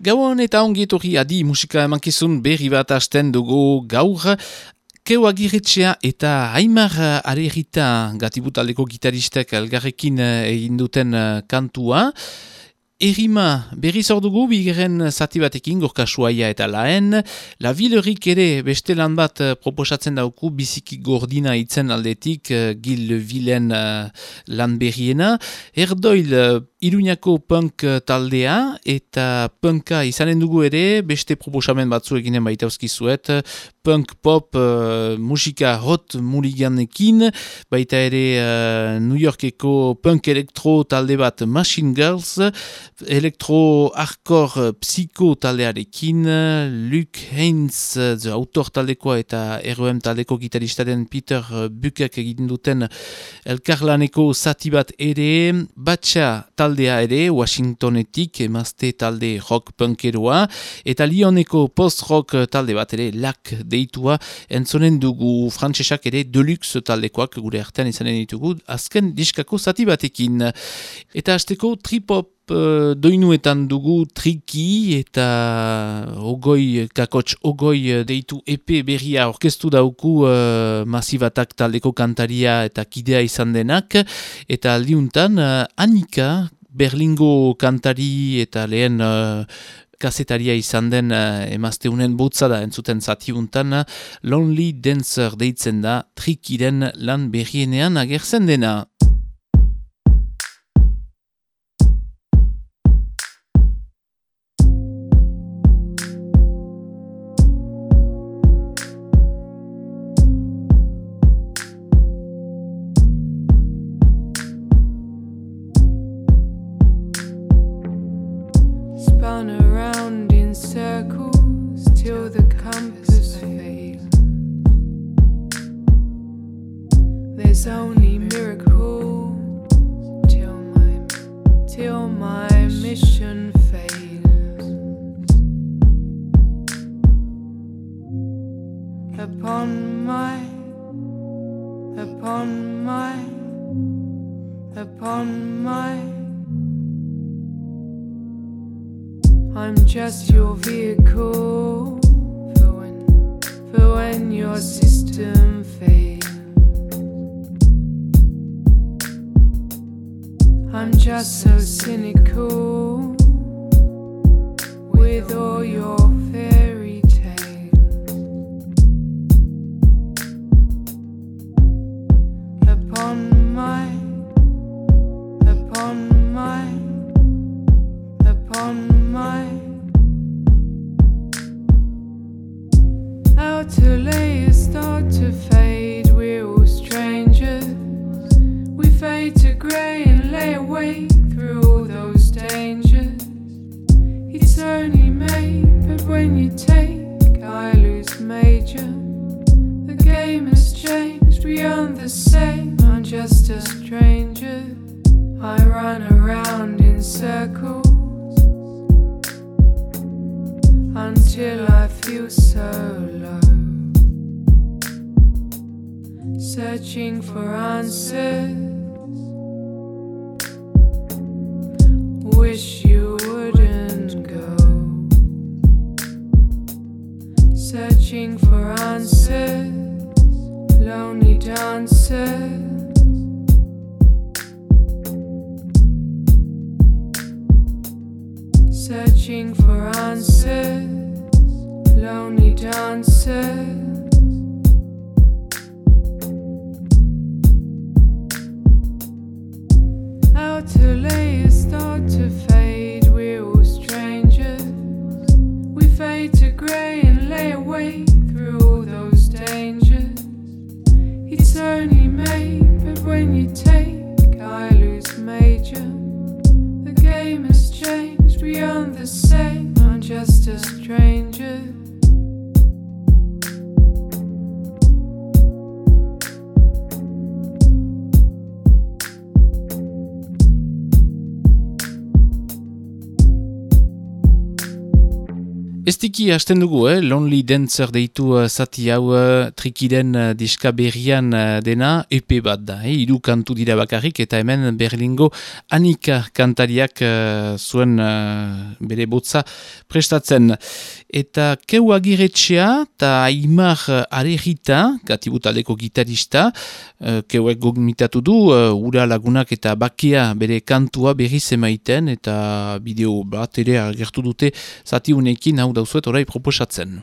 Gauan eta ongi adi musika emankizun berri bat hasten dugu gaur. Keu agiretxea eta Aimar Arerita gatibutaldeko gitaristek elgarrekin egin duten kantua. Erima, berri zordugu, bigeren zati batekin, gorka suaia eta laen. La Villerik ere beste lan bat uh, proposatzen dauku, biziki gordina itzen aldetik, uh, gil vilen uh, lan berriena. Erdoil, Iruñako punk taldea eta punka izanen dugu ere, beste proposamen batzu eginen baita zuet, punk pop musika hot muliganekin, baita ere uh, New Yorkeko punk elektro talde bat Machine Girls, elektro hardcore psiko taldearekin, Luke Haynes, the autor taldekoa eta ROM taldeko gitaristaren Peter Bukak egiten duten elkarlaneko zati bat ere, batxa talde taldea ere Washingtonetik emazte talde rock punkeroa eta Lyoneko post-rock talde bat ere lak deitua. Entzonen dugu frantsesak ere deluxe taldekoak gure artean izanen ditugu azken diskako zati batekin. Eta hasteko tripop uh, doinuetan dugu triki eta ogoi, kakots ogoi deitu EP berria orkestu dauku uh, masibatak taldeko kantaria eta kidea izan denak. Eta aldiuntan uh, Anika Berlingo kantari eta lehen uh, kasetaria izan den uh, emazteunen botza da entzuten zatiuntan Lonely Dancer deitzen da trikiren lan berrienean agertzen dena. till I feel so low. Searching for answers. Wish you wouldn't go. Searching for answers. Lonely dancers. searching ist diki hasten dugu, eh? Lonely Dancer deitu uh, zati hau uh, trikiden uh, diska berrian uh, dena, EP bat da, eh? iru kantu dira bakarrik, eta hemen Berlingo Anika kantariak uh, zuen uh, bere botza prestatzen. Eta keu agiretxea, eta Aimar Arerita, gatibutaleko gitarista, uh, keuek gomitatu du, uh, ura lagunak eta bakia bere kantua berri zemaiten, eta bideo bat ere agertu dute zati unekin hau dauzuet orai proposatzen.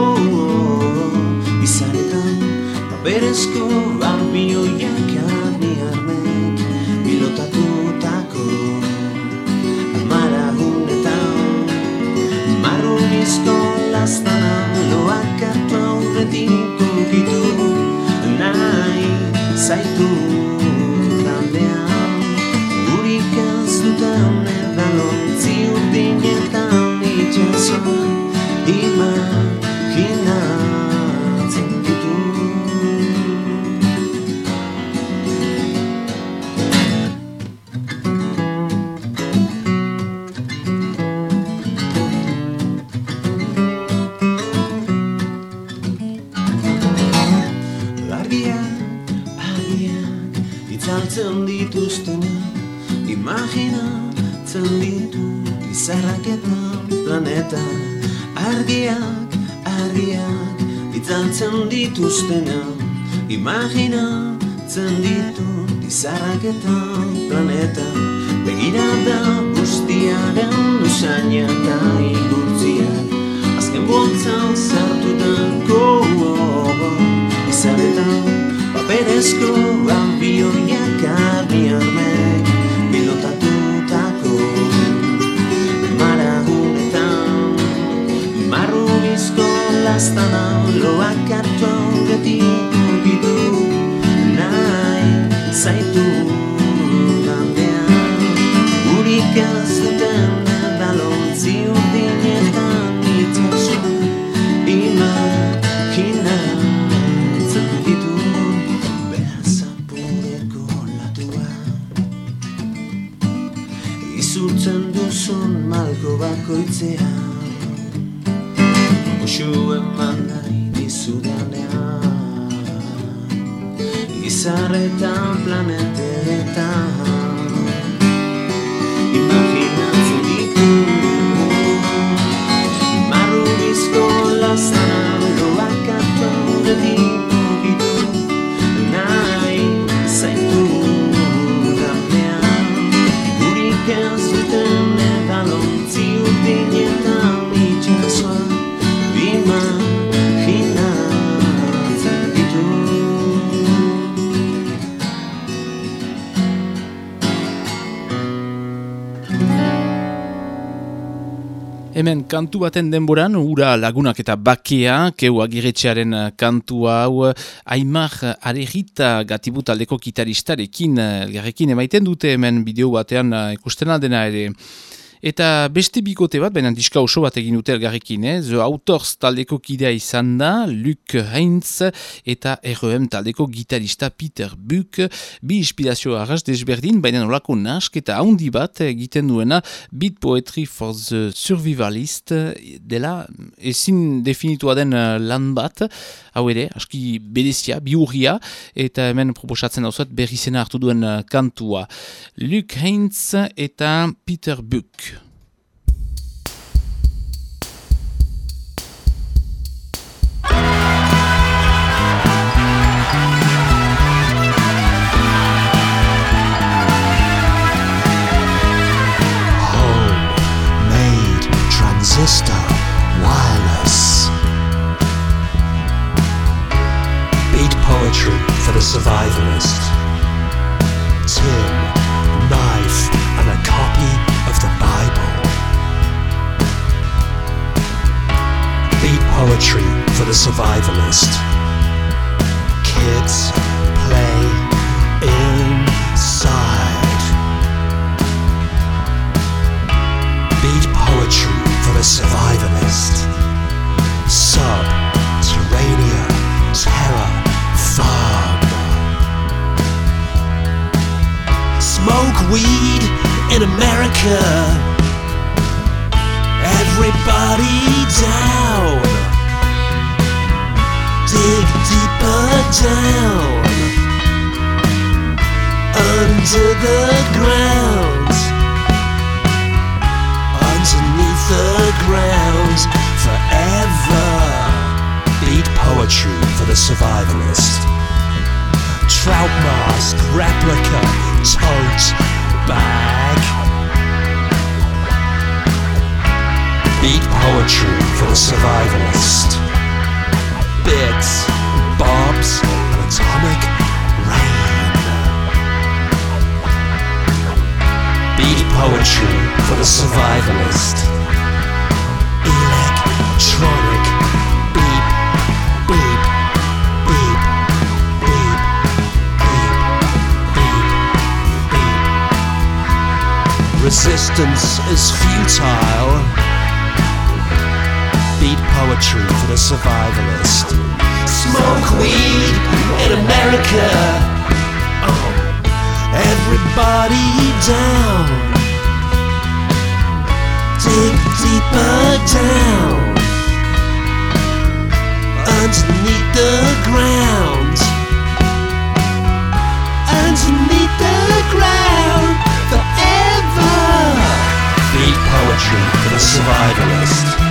planeta. Argiak, argiak itzaltzen dituztena. Imaginatzen ditu izarraketan planeta. Begira da guztiaren usaina eta igurtziak Azken boltzan zartutako izaretan Paperezko ambioiak armiarmek Marrubizko lastana Loak hartu aurretik ukitu Nahi zaitu Gandean Urik ez duten Dalontzi urdinetan Itxasua Imaginan malko bakoitzea recta un planeta kantu baten denboran, ura lagunak eta bakea, keu agiretxearen kantu hau, Aimar Arerita gatibut aldeko kitaristarekin, elgarrekin emaiten dute hemen bideo batean ikusten aldena ere. Eta beste bikote bat, baina diska oso bat egin dute elgarrekin, eh? The Autors taldeko kidea izan da, Luc Heinz eta REM taldeko gitarista Peter Buck, bi inspirazio arras desberdin, baina nolako nask eta haundi bat egiten duena Beat Poetry for the Survivalist dela ezin definitua den eh, lan bat, hau ere, aski bedezia, biurria, eta hemen proposatzen hau berri zena hartu duen eh, kantua. Luc Heinz eta Peter Buck. Transistor Wireless. Beat poetry for the survivalist. Tin, knife, and a copy of the Bible. Beat poetry for the survivalist. Kids play inside. Beat poetry the survivalist. Subterranean terror farm. Smoke weed in America. Everybody down. Dig deeper down. Under the ground. The survivalist. Bits, bobs, atomic rain. Beat poetry for the survivalist. Electronic beep, beep, beep, beep, beep, beep, beep. Resistance is futile. Beat poetry for the survivalist. Smoke weed in America. Oh. Everybody down. Dig deeper down. Underneath the ground. Underneath the ground. Forever. Beat poetry for the survivalist.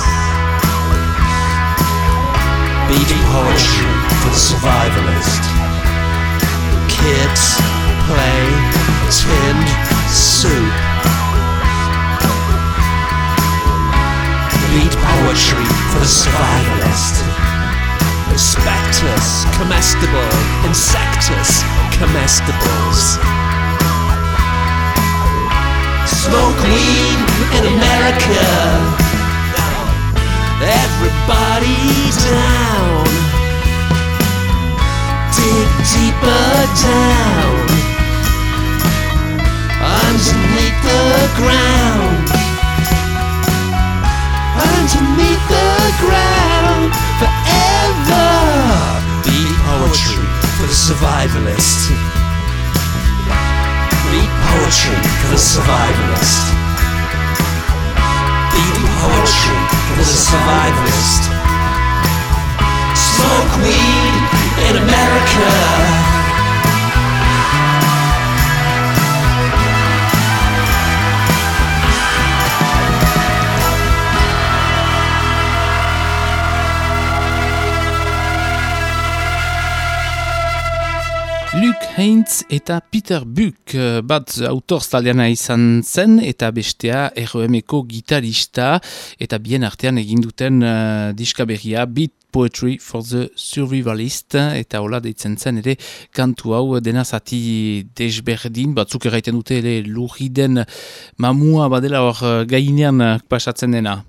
Beat poetry for the survivalist. Kids play tinned soup. Beat poetry for the survivalist. Spectus, comestible, insectus, comestibles. Smoke weed in America. Everybody down. Dig deeper down. Underneath the ground. Underneath the ground. Forever. Beat poetry for the survivalist. Beat poetry for the survivalist. Poetry for the survivalist. Smoke weed in America. Luke Heinz eta Peter Buck eh, bat autor taliana izan zen eta bestea ROM-eko gitarista eta bien artean eginduten uh, diska berria Beat Poetry for the Survivalist eta hola deitzen zen ere kantu hau dena zati desberdin batzuk erraiten dute ere lurriden mamua badela hor eh, gainean eh, pasatzen dena.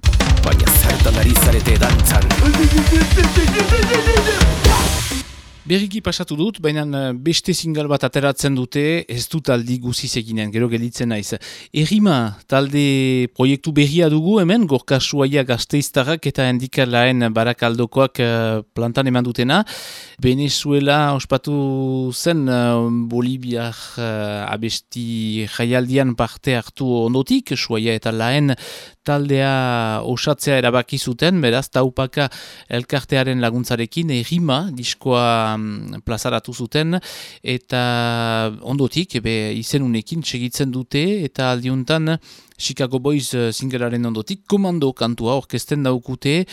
Baina zertan ari zarete dantzan Berriki pasatu dut, baina eh, beste singal bat ateratzen dute, ez dut aldi guziz eginen, gero gelitzen naiz. Errima, talde proiektu berria dugu hemen, gorka suaia gazteiztarrak eta endikalaen barakaldokoak eh, plantan eman dutena. Venezuela ospatu zen uh, Bolibiar abesti jaialdian parte hartu ondotik, suaia eta laen taldea osatzea erabaki zuten, beraz, taupaka elkartearen laguntzarekin, errima diskoa mm, plazaratu zuten, eta ondotik, ebe izenunekin segitzen dute, eta aldiuntan Chicago Boys zingeraren ondotik, komando kantua orkesten daukute,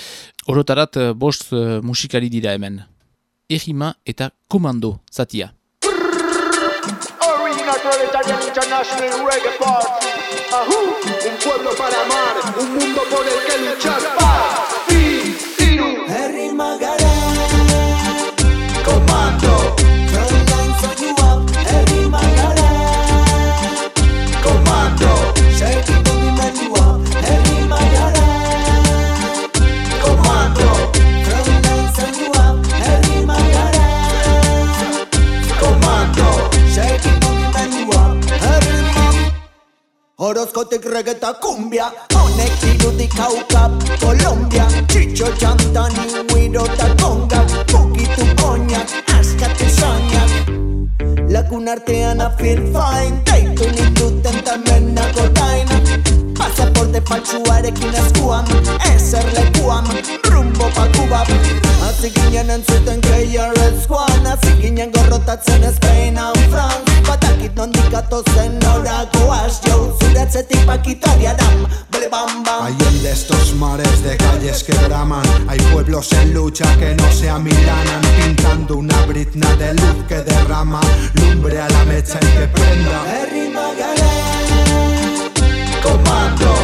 orotarat bost musikari dira hemen. Errima eta komando zatia. Original Italian International Reggae Party. Ajú, un pueblo para amar, un mundo por el que luchar. Pa, ti, tiru. Harry Magara, Horozkotik regeta kumbia Honek dirutik hauka Kolombia Txitxo txantani Guiro eta konga Bukitu koñak Askatu zainak Lagun artean afil fain Deitu nituten tamen nago daina Pasaporte faltsuarekin eskuan Ezer lekuan rumbo pa Cuba Hasi ginen entzuten KRS One Hasi ginen gorrotatzen Spain and France Batakit nondik atozen orakoaz Jo, zuretzetik pakitoria dam Bele bam bam Hay en de estos mares de calles que braman Hay pueblos en lucha que no se amilanan Pintando una brizna de luz que derrama Lumbre a la mecha y que prenda Harry Magara, Comando,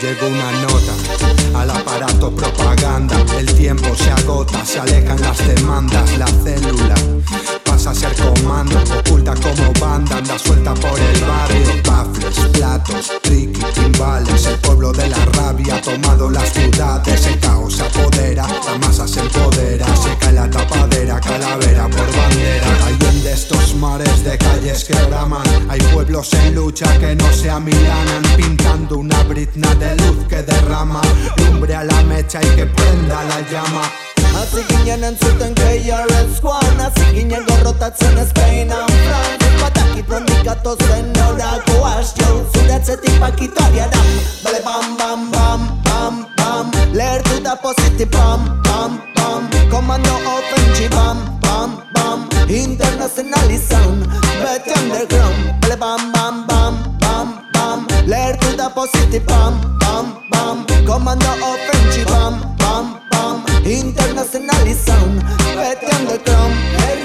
llegó una noche. Internacionalizado, cuestión de Trump.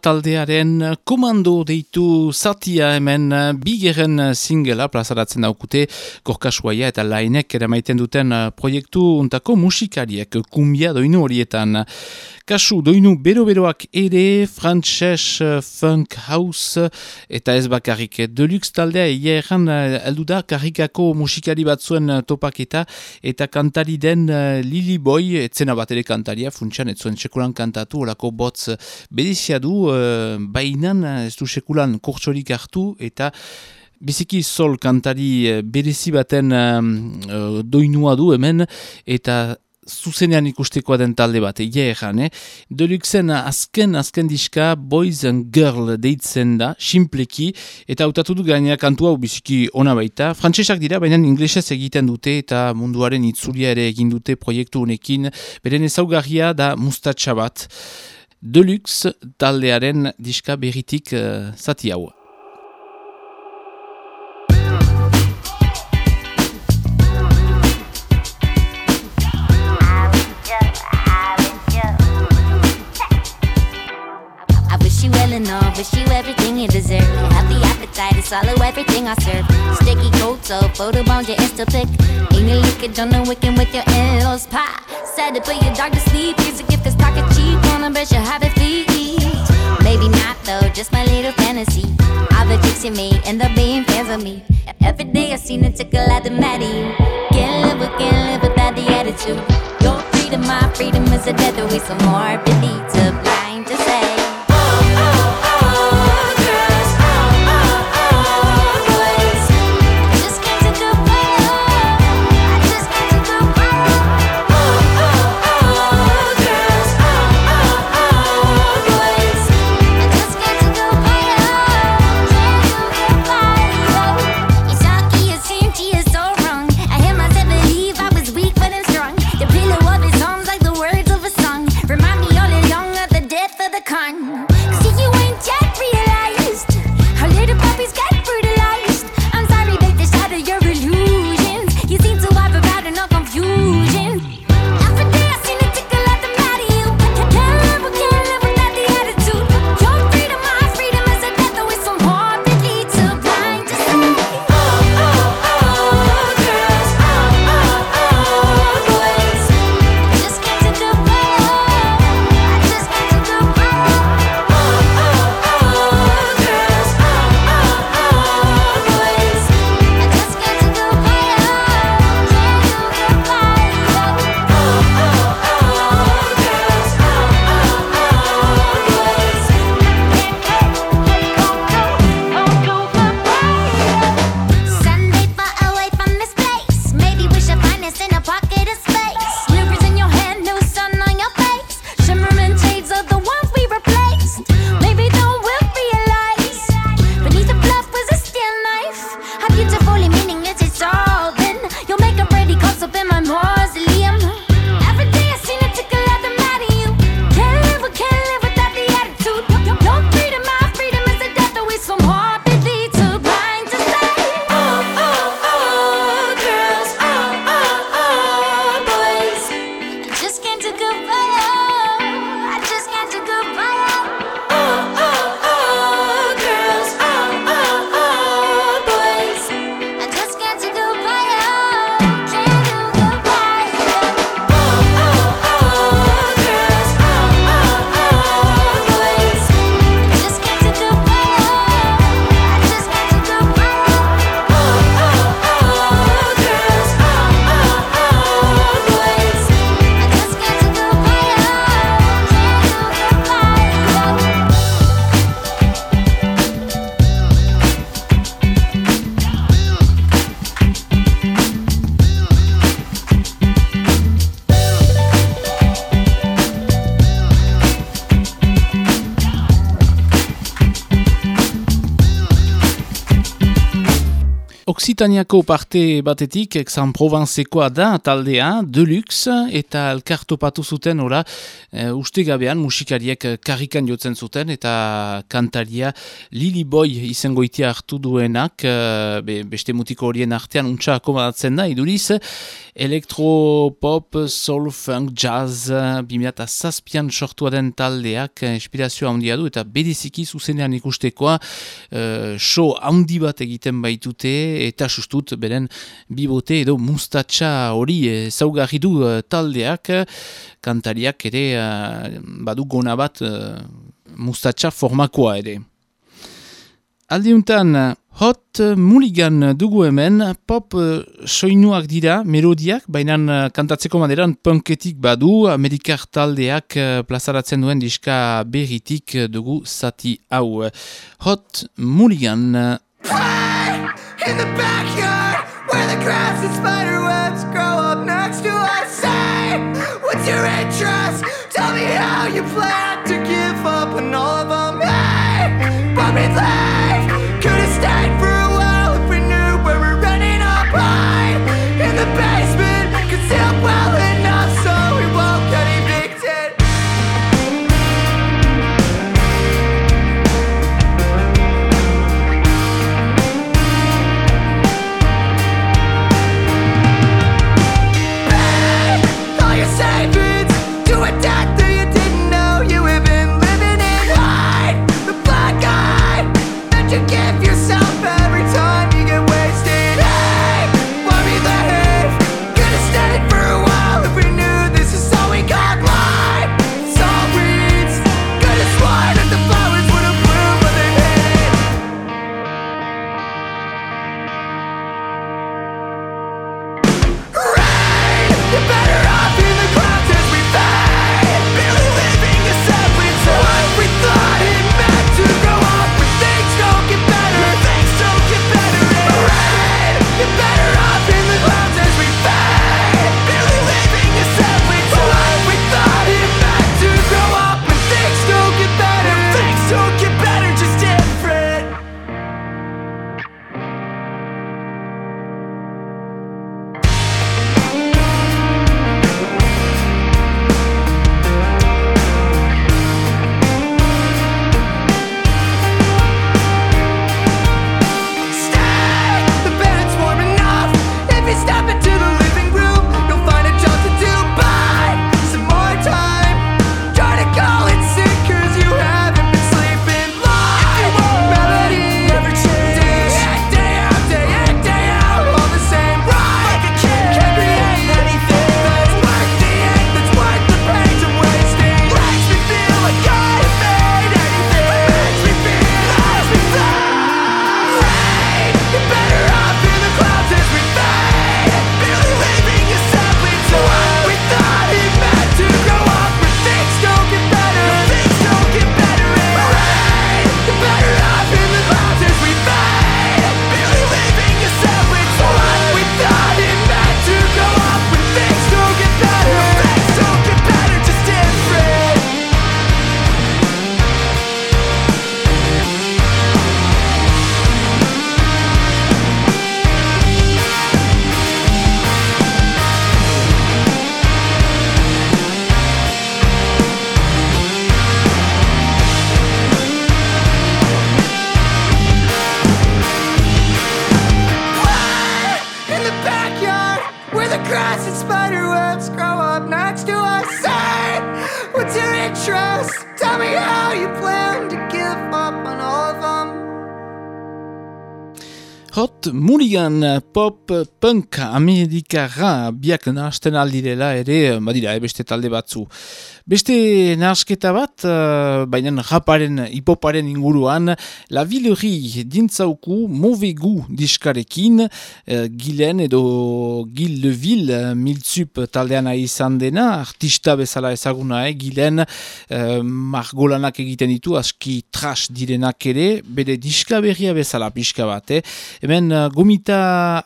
Taldearen komando deitu zatia hemen bigeren singela plazaratzen daukute gorkasuaia eta lainek eramaiten duten proiektu untako musikariek kumbia doinu horietan. Kasu doinu bero-beroak ere, frantses funk house eta ez bakarrik deluxe taldea ia erran eldu da karrikako musikari batzuen topaketa eta kantari den Lili Boy, etzena bat ere kantaria, funtsian etzuen sekulan kantatu, olako botz bedizia du, bainan ez du sekulan kurtsorik hartu eta Biziki sol kantari berezi baten um, doinua du hemen eta zuzenean ikustekoa den talde bat, egia erran, eh? Deluxen azken, azken diska Boys and Girl deitzen da, simpleki, eta hautatu du gainera kantua biziki ona baita. Frantsesak dira, baina inglesez egiten dute eta munduaren itzulia ere egin dute proiektu honekin, beren ezaugarria da mustatxa bat. Deluxe taldearen diska berritik uh, zati hau. Wish you everything you deserve. Healthy appetite to swallow everything I serve. Sticky coat, so photo bound your insta pic. Ain't you looking on the wicked with your in-laws pie? Said to put your dog to sleep. Here's a gift that's pocket cheap. Wanna bet you have it feet. Maybe not though, just my little fantasy. All the chicks you made end up being fans of me. Every day I seen it tickle at the you. Can't live, can't live without the attitude. Your freedom, my freedom is a death away. So morbidly too blind to Occitaniako parte batetik, Aix-en-Provencekoa da taldea, Deluxe, eta elkartopatu zuten, ora, e, uste gabean musikariek karrikan jotzen zuten, eta kantaria Lili Boy izangoitia hartu duenak, e, be, beste mutiko horien artean untsa akomodatzen da, iduriz, elektropop, soul, funk, jazz, 2007an sortua den taldeak eh, inspirazioa handia du, eta bediziki zuzenean ikustekoa, uh, show handi bat egiten baitute, eta sustut beren bibote edo mustatxa hori ezaugarri du eh, taldeak, kantariak ere eh, badu gona bat uh, mustatxa formakoa ere. Aldiuntan, Hot Mulligan dugu hemen, pop eh, soinuak dira, melodiak, baina eh, kantatzeko maneran punketik badu, Amerikar taldeak eh, plazaratzen duen diska berritik eh, dugu zati hau. Hot Mulligan... In the backyard where the grass and spider webs grow up next to us. Say What's your interest? Tell me how you plan to give up on all of them. Hey, but we me how you plan Hot Mulligan pop punk amerikara biak nahasten aldirela ere, badira, eh, beste talde batzu. Beste nahasketa bat, uh, baina raparen, hipoparen inguruan, La Villerie dintzauku movegu diskarekin, uh, gilen edo Gil de Ville miltzup taldean izan dena, artista bezala ezaguna, eh, gilen uh, margolanak egiten ditu, aski trash direnak ere, bere diska berria bezala pixka bat, eh. Hemen uh, gomita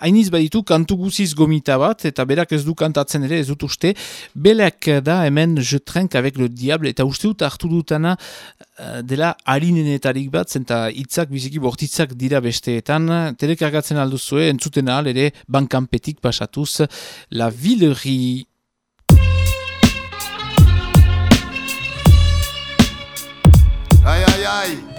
hainiz baditu, kantu guziz gomita bat, eta berak ez du kantatzen ere, ez dut uste, belek da hemen je trenk avec le diable, eta uste dut hartu dutana uh, dela harinenetarik bat, zenta hitzak biziki bortitzak dira besteetan, telekargatzen alduzue, entzuten ahal ere, bankanpetik pasatuz, la villerie. Aïe aïe aïe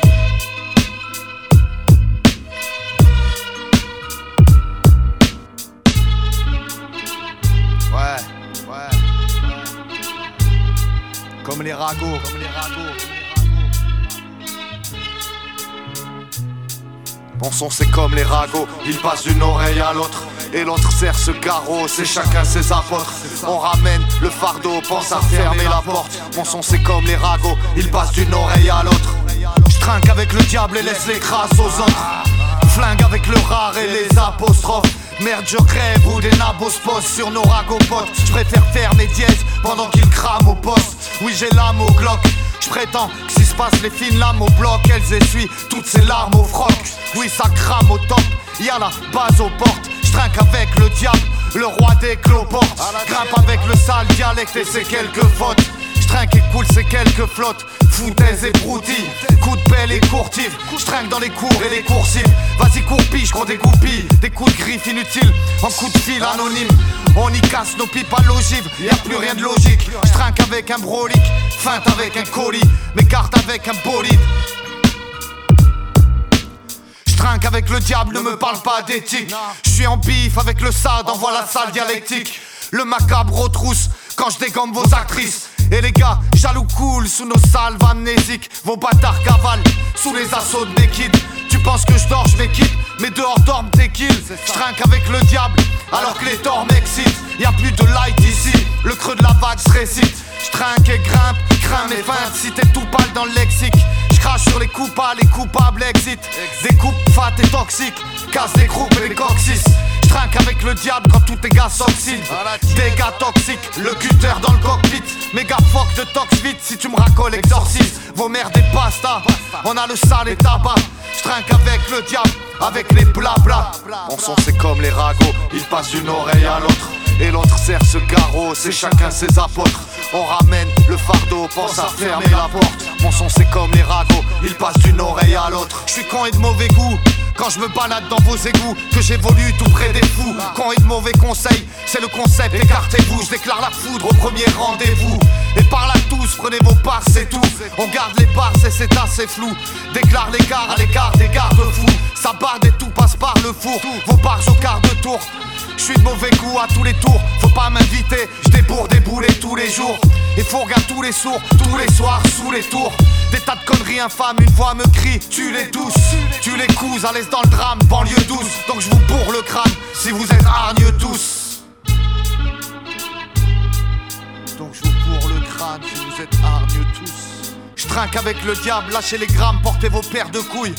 Comme les ragots, comme les ragots. Bon son c'est comme les ragots, ils passent d'une oreille à l'autre. Et l'autre serre ce carreau, c'est chacun ses apôtres. On ramène le fardeau, pense à fermer la porte. Mon son c'est comme les ragots, ils passent d'une oreille à l'autre. Je avec le diable et laisse les crasses aux autres. Flingue avec le rare et les apostrophes. Merde je crève ou des nabos se posent sur nos ragopotes Je préfère faire mes dièses pendant qu'ils crament au poste. Oui j'ai l'âme au glock je prétends que si se passe les fines lames au bloc, elles essuient toutes ces larmes au froc. Oui, ça crame au top, y a la base aux portes. Je trinque avec le diable, le roi des cloportes. Grimpe avec le sale dialecte et ses quelques fautes. J'trinque et coule ces quelques flottes, foutaises et broutilles, coups de pelle et courtives. J'trinque dans les cours et les coursives. Vas-y courpille, gros dégoupille, des coups de griffes inutiles, en coups de fil anonyme. On y casse nos pipes à l'ogive, y a plus rien de logique. J'trinque avec un brolic, feinte avec un colis, m'écarte avec un bolide. J'trinque avec le diable, ne me parle pas d'éthique. J'suis en bif avec le SAD, envoie la salle dialectique. Le macabre retrousse quand je dégomme vos actrices. Et les gars, jaloux cool sous nos salves amnésiques. Vos bâtards cavalent sous les assauts de mes kids. Tu penses que je dors, je m'équipe, mais dehors dorment tes kills. J'trinque avec le diable alors que les torts m'excitent. Y a plus de light ici, le creux de la vague se récite. J'trinque et grimpe, crains mes feintes si t'es tout pâle dans le lexique. J'crache sur les coupables, les coupables exit. Des coupes fat et toxiques, casse des groupes et les coccyx. J'trinque avec le diable quand tous tes gars s'oxydent. Des gars toxiques, le cutter dans le cockpit. Méga fuck de tox vite si tu me racoles, exorcise. Vos mères des pastas, on a le sale et tabac. J'trinque avec le diable, avec les blabla. Mon son c'est comme les ragots, il passe d'une oreille à l'autre. Et l'autre serre ce garrot, c'est chacun ses apôtres. On ramène le fardeau, pense à fermer la porte. Mon son c'est comme les ragots, il passe d'une oreille à l'autre. Je suis con et de mauvais goût. Quand je me balade dans vos égouts, que j'évolue tout près des fous. Quand et de mauvais conseils, c'est le concept, écartez-vous. Je déclare la foudre au premier rendez-vous. Et par là tous, prenez vos parts, c'est tout. On garde les parts et c'est assez flou. Déclare l'écart à l'écart des garde-fous. Ça barde et tout passe par le four. Vos parts au quart de tour. Je suis de mauvais goût à tous les tours, faut pas m'inviter, je débourre des boulets tous les jours. Et faut regarder tous les sourds, tous les soirs, sous les tours. Des tas de conneries infâmes, une voix me crie, tu les douces, tu les couses, à l'aise dans le drame, banlieue douce. Donc je vous bourre le crâne, si vous êtes hargneux tous. Donc je vous bourre le crâne, si vous êtes hargneux tous. Je trinque avec le diable, lâchez les grammes, portez vos paires de couilles.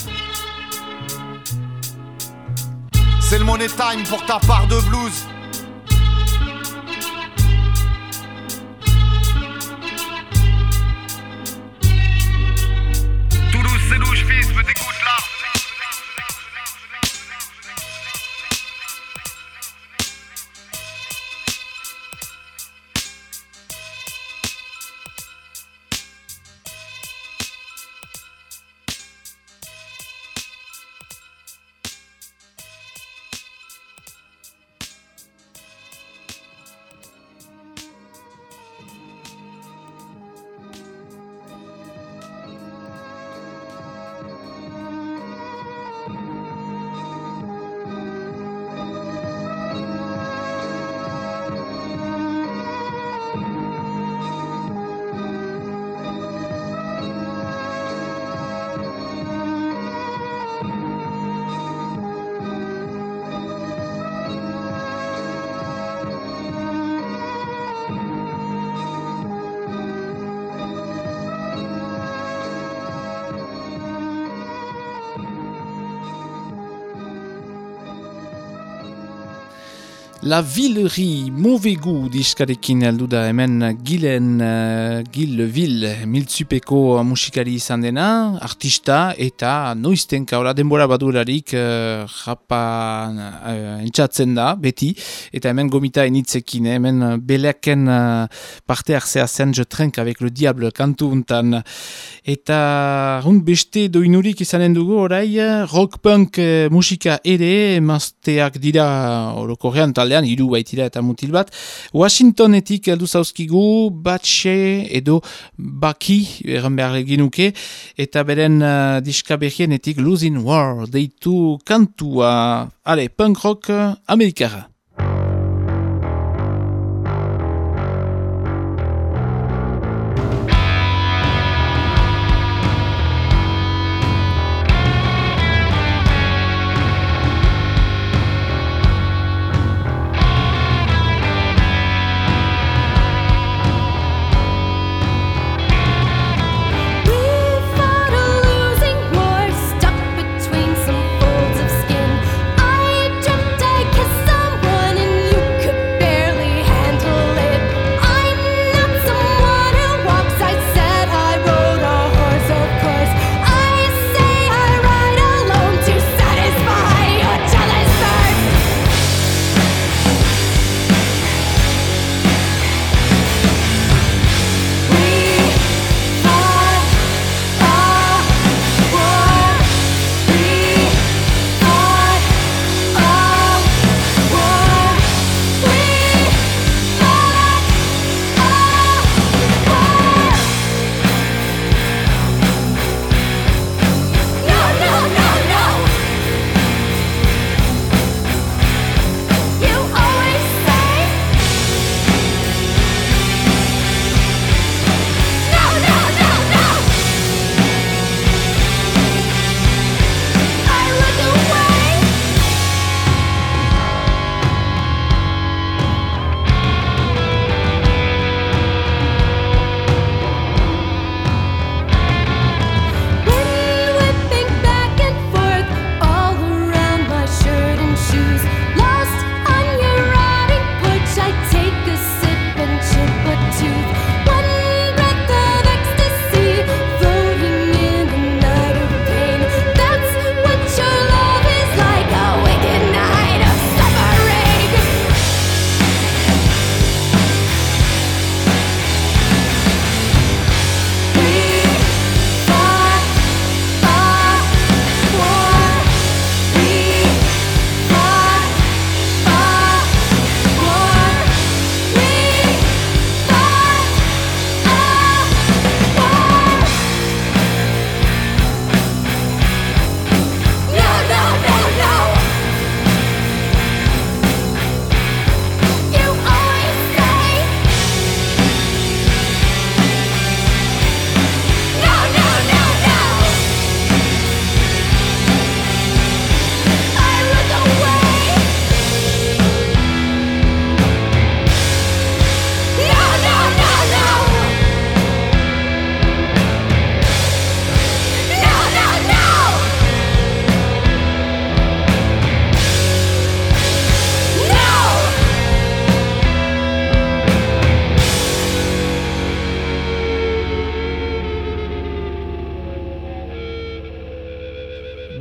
C'est le money time pour ta part de blues. La Villerie, mauvais goût diskarekin heldu da hemen gilen uh, gil miltzupeko musikari izan dena, artista eta noiztenka ora denbora badurarik uh, japa uh, entzatzen da, beti, eta hemen gomita enitzekin, hemen beleaken uh, parte hartzea zen je trenk avec le diable kantu untan. Eta hund beste doinurik izanen dugu orai rock-punk uh, musika ere, emazteak dira orokorrean taldean, hiru baitira eta mutil bat. Washingtonetik heldu zauzkigu, batxe edo baki, erran behar eginuke, eta beren uh, diska behienetik Losing War, deitu kantua, ale, punk rock uh, amerikara.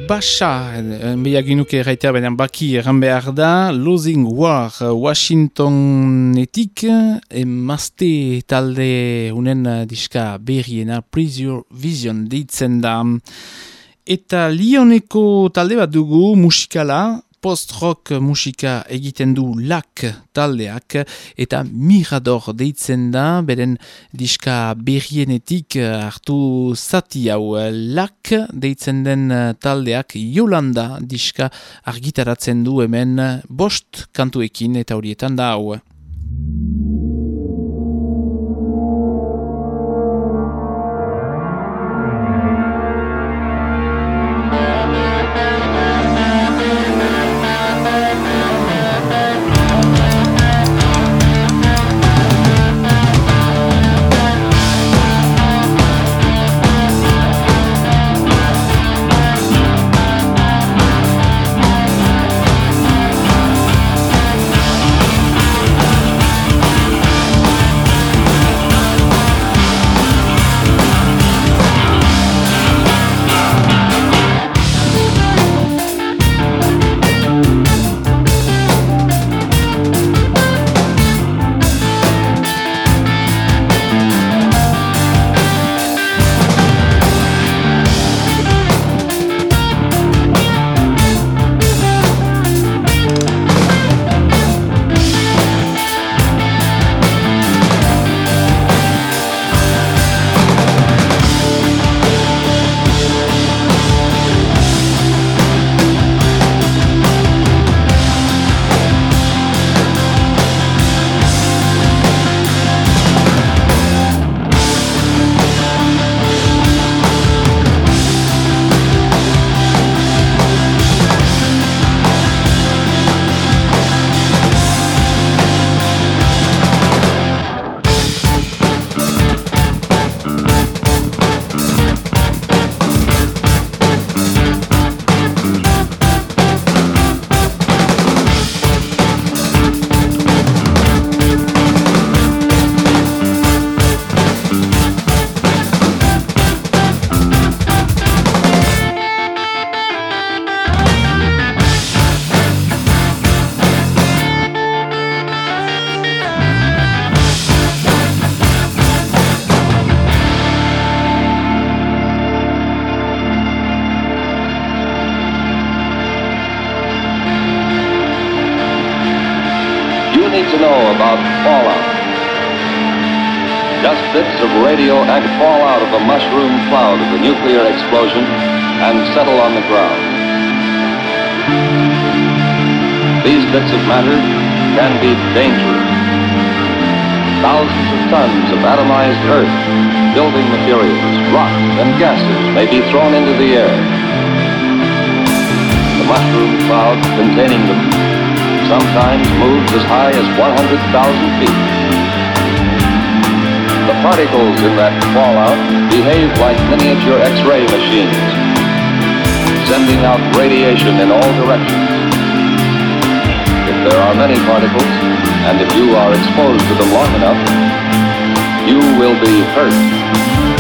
Basa, enbeiak ginuke erraitea, baina baki erran behar da, Losing War Washingtonetik, emazte talde unen diska berriena, Please Vision deitzen da. Eta Lioneko talde bat dugu musikala, post-rock musika egiten du lak taldeak eta mirador deitzen da, beren diska berrienetik hartu zati hau lak deitzen den taldeak Yolanda diska argitaratzen du hemen bost kantuekin eta horietan da hau. exposed to them long enough, you will be hurt.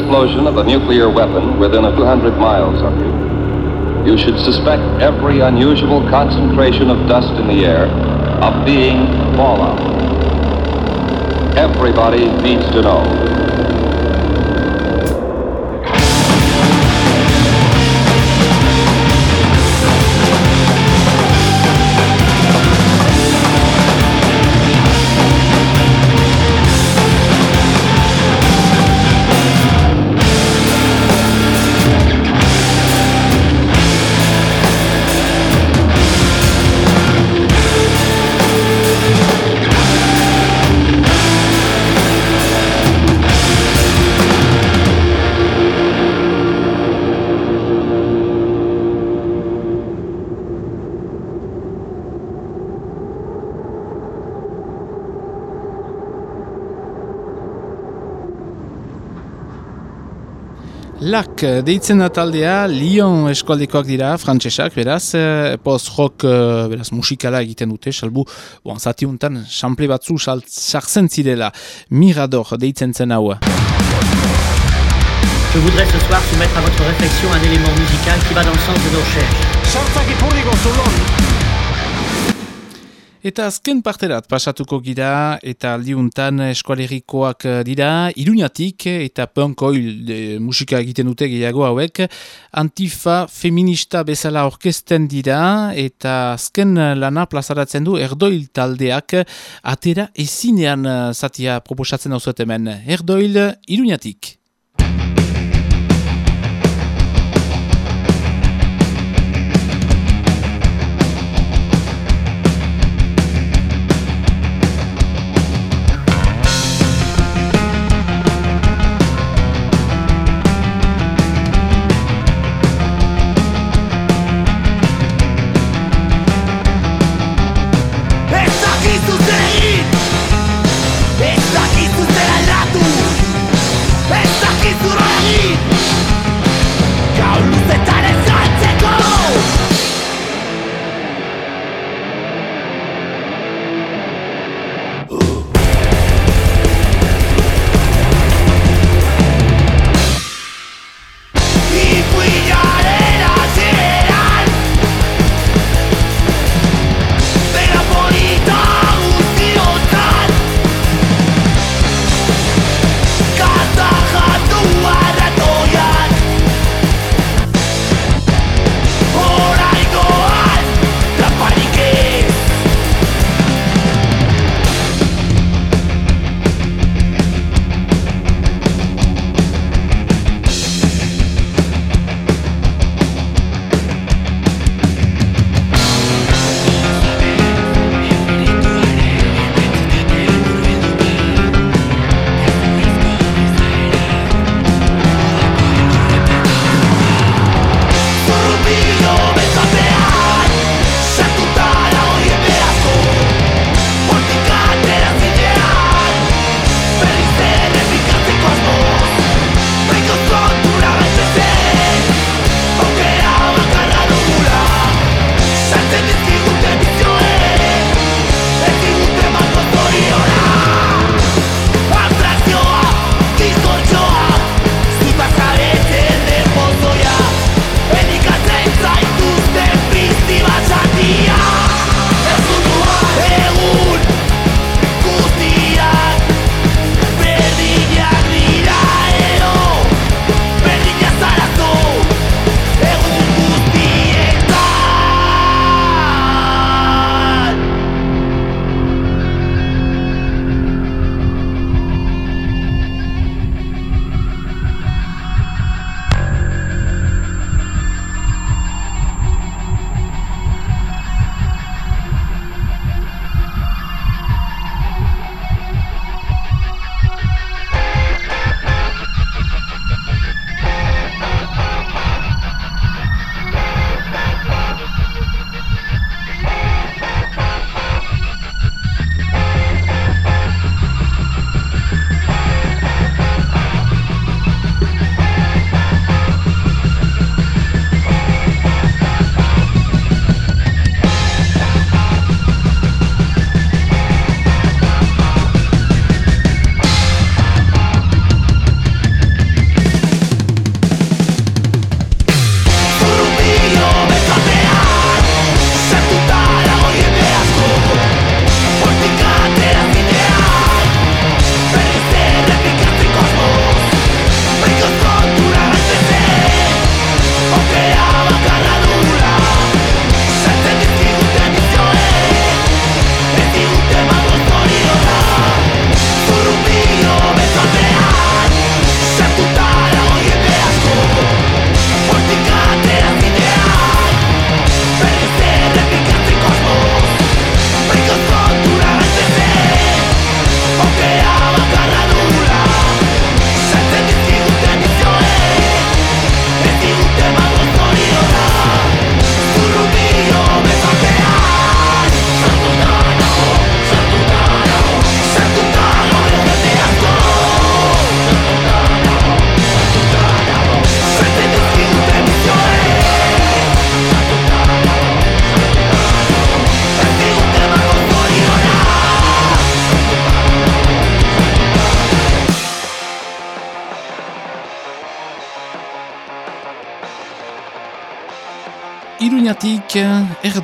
Explosion of a nuclear weapon within a few hundred miles of you, you should suspect every unusual concentration of dust in the air of being fallout. Everybody needs to know. Lak, deitzen da taldea, Lyon eskualdekoak dira, frantsesak, beraz, eh, post-rock, eh, beraz, musikala egiten dute, salbu, bon, zati untan, sample batzu sartzen zirela, Mirador, deitzen zen hau. Je voudrais ce soir soumettre à votre réflexion un élément musical qui va dans le sens de nos recherches. Eta azken parterat pasatuko gira, eta aldiuntan eskualerikoak eh, dira, iruñatik eta punk oil de, musika egiten dute gehiago hauek, antifa feminista bezala orkesten dira, eta azken lana plazaratzen du erdoil taldeak, atera ezinean eh, zatia proposatzen hau hemen. Erdoil iruñatik.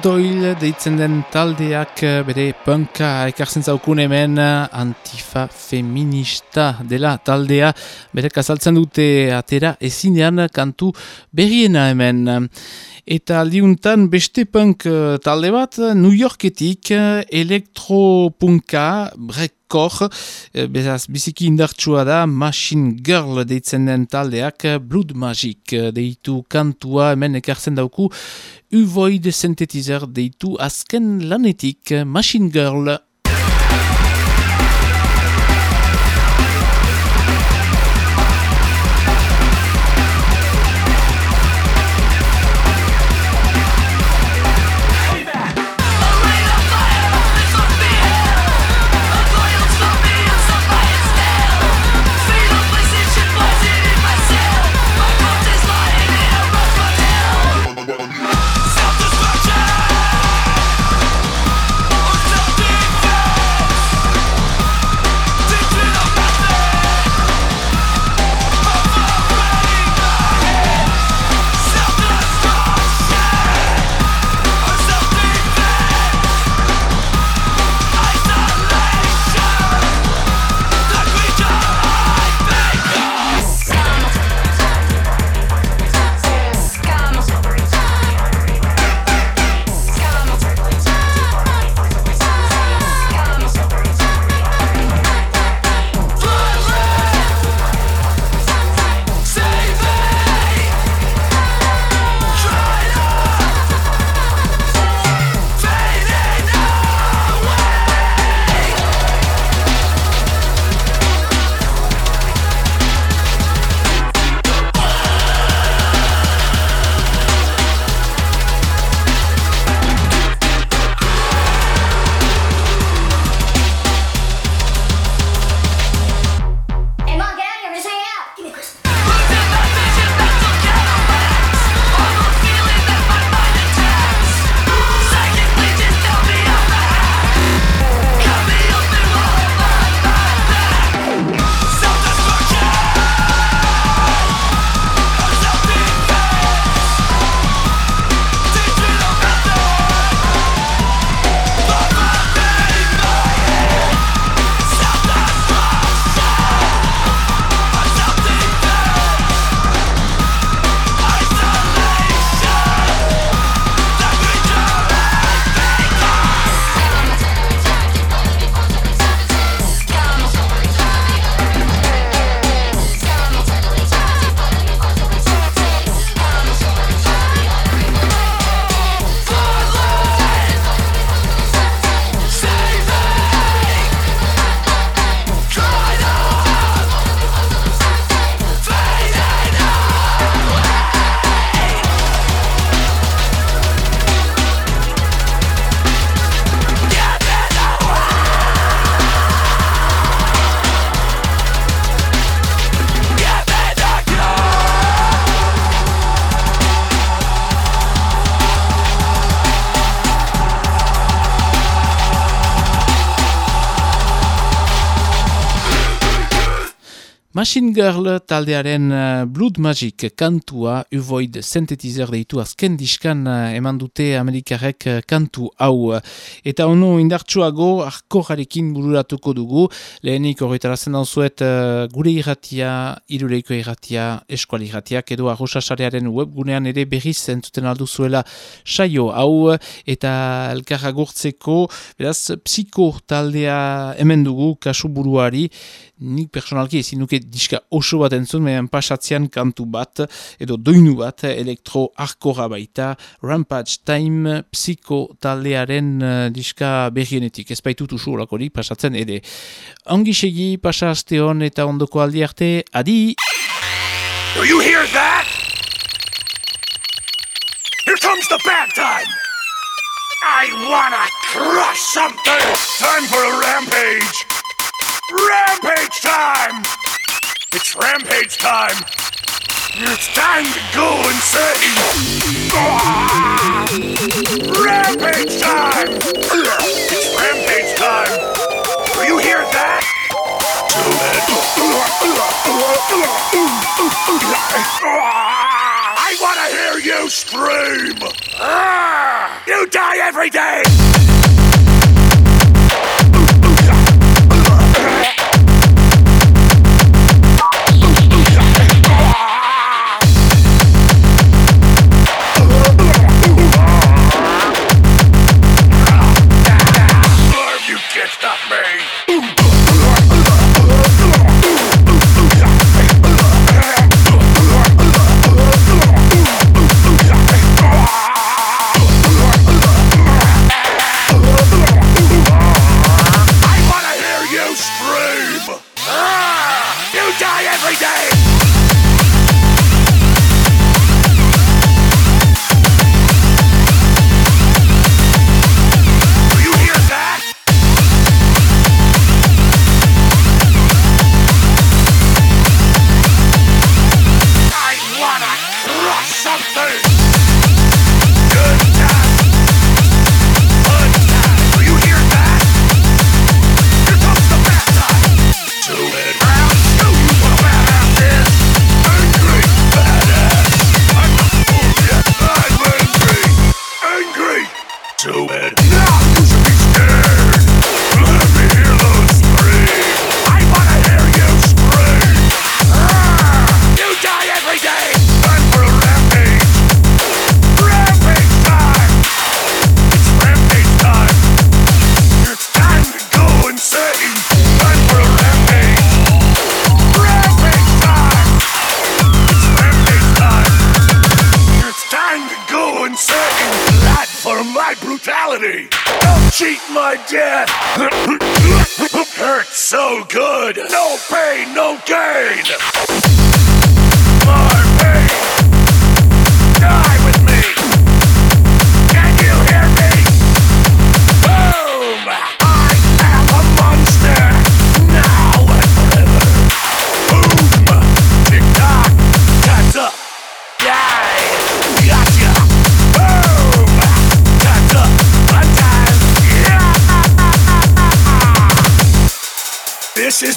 Erdoil deitzen den taldeak bere punka ekartzen zaukun hemen antifa feminista dela taldea bere kazaltzen dute atera ezinean kantu berriena hemen. Eta aldiuntan beste punk talde bat New Yorketik elektropunka brek kor, eh, bezaz biziki indartsua da Machine Girl deitzen den taldeak Blood Magic deitu kantua hemen ekartzen dauku Uvoid Synthetizer deitu azken lanetik Machine Girl Machine Girl taldearen uh, Blood Magic kantua Uvoid Synthetizer deitu azken diskan uh, eman dute Amerikarek uh, kantu hau. Eta ono indartsuago arkojarekin bururatuko dugu. Lehenik horretarazen dauzuet uh, gure irratia, irureiko irratia, eskuali irratia, edo arrosasarearen webgunean ere berriz entzuten aldu zuela saio hau. Eta elkarra gurtzeko, beraz, psiko taldea hemen dugu kasu buruari, nik personalki ezin nuke diska oso bat entzun, mehan pasatzean kantu bat, edo doinu bat, elektro arkora baita, Rampage Time, psiko taldearen uh, diska berrienetik, ez baitut usu olakorik pasatzen, ede. Ongi segi, pasazte hon eta ondoko aldi arte, adi! Do you hear that? Here comes the bad time! I wanna crush something! Time for a rampage! Rampage time! It's rampage time! It's time to go insane! Ah! Rampage time! It's rampage time! Do you hear that? Ah! I wanna hear you scream! Ah! You die every day!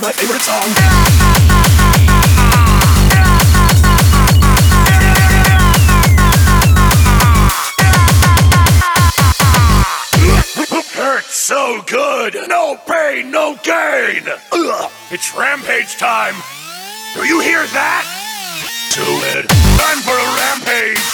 my favorite song. so good! No pain, no gain! Ugh, it's rampage time! Do you hear that? Do it! Time for a rampage!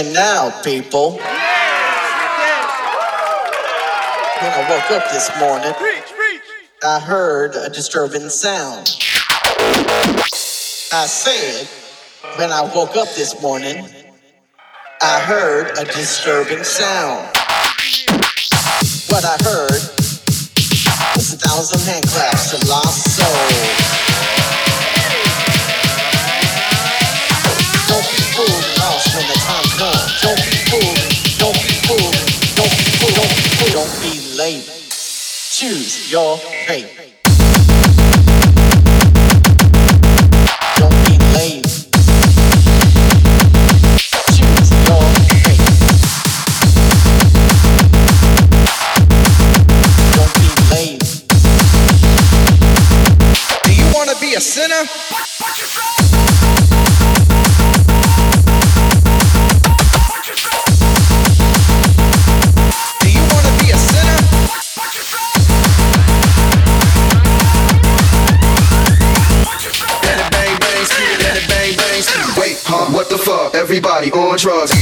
And now, people. When I woke up this morning, I heard a disturbing sound. I said, when I woke up this morning, I heard a disturbing sound. What I heard was a thousand handclaps of lost souls. slave. Choose your fate. Don't be late. Everybody on drugs.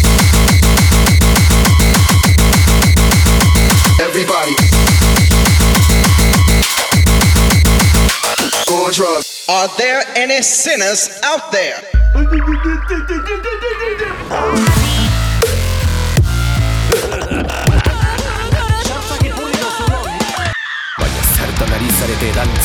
Everybody on drugs. Are there any sinners out there? Vaya a